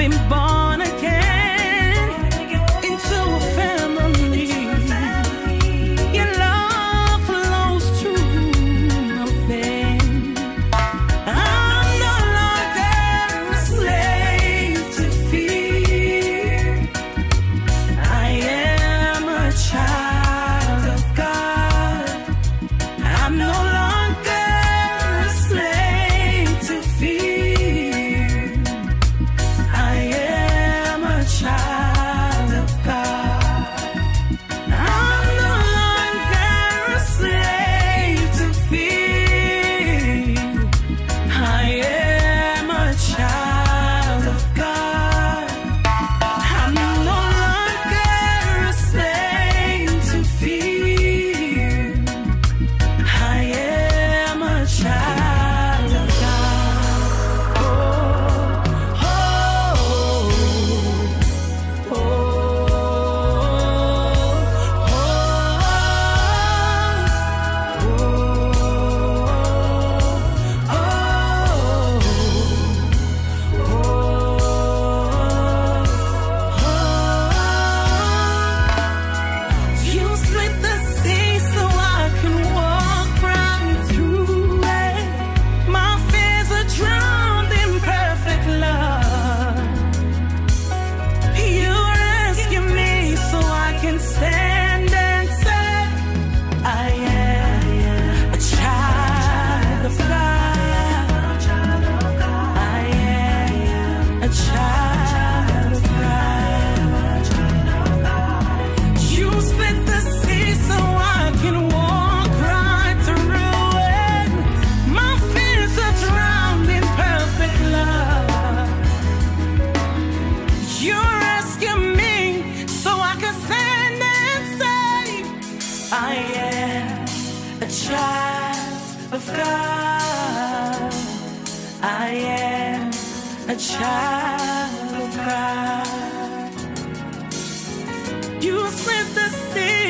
been born I am a child of God. I am a child of God. You sent the sea.